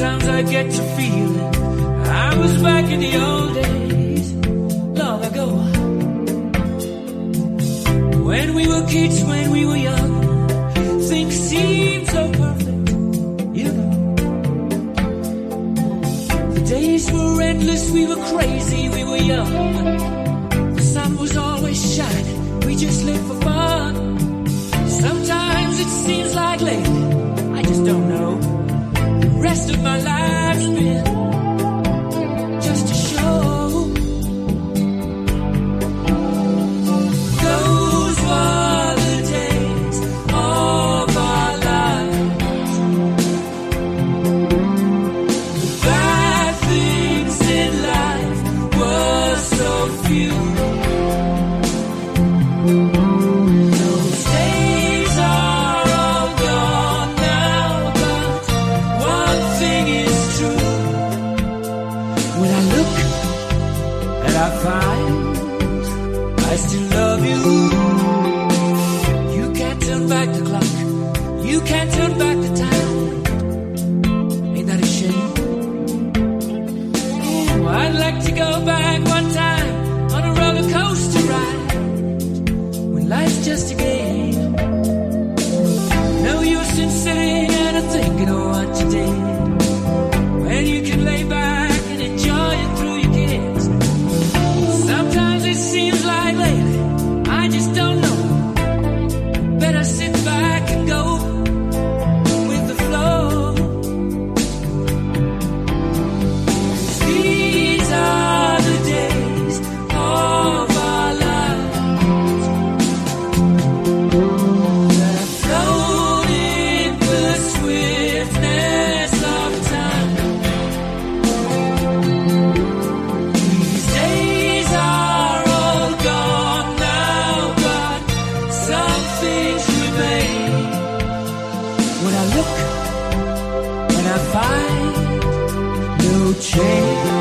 I get to feeling I was back in the old days, long ago. When we were kids, when we were young, things seemed so perfect, you know. The days were endless, we were crazy, we were young. The sun was always shining, we just lived for fun. Sometimes it seems like lately, I just don't know. Rest of my life's When I look and I find I still love you. You can't turn back the clock. You can't turn back the time. Ain't that a shame? Oh, I'd like to go back one time on a roller coaster ride when life's just a game. No use in sitting and thinking of what you did change.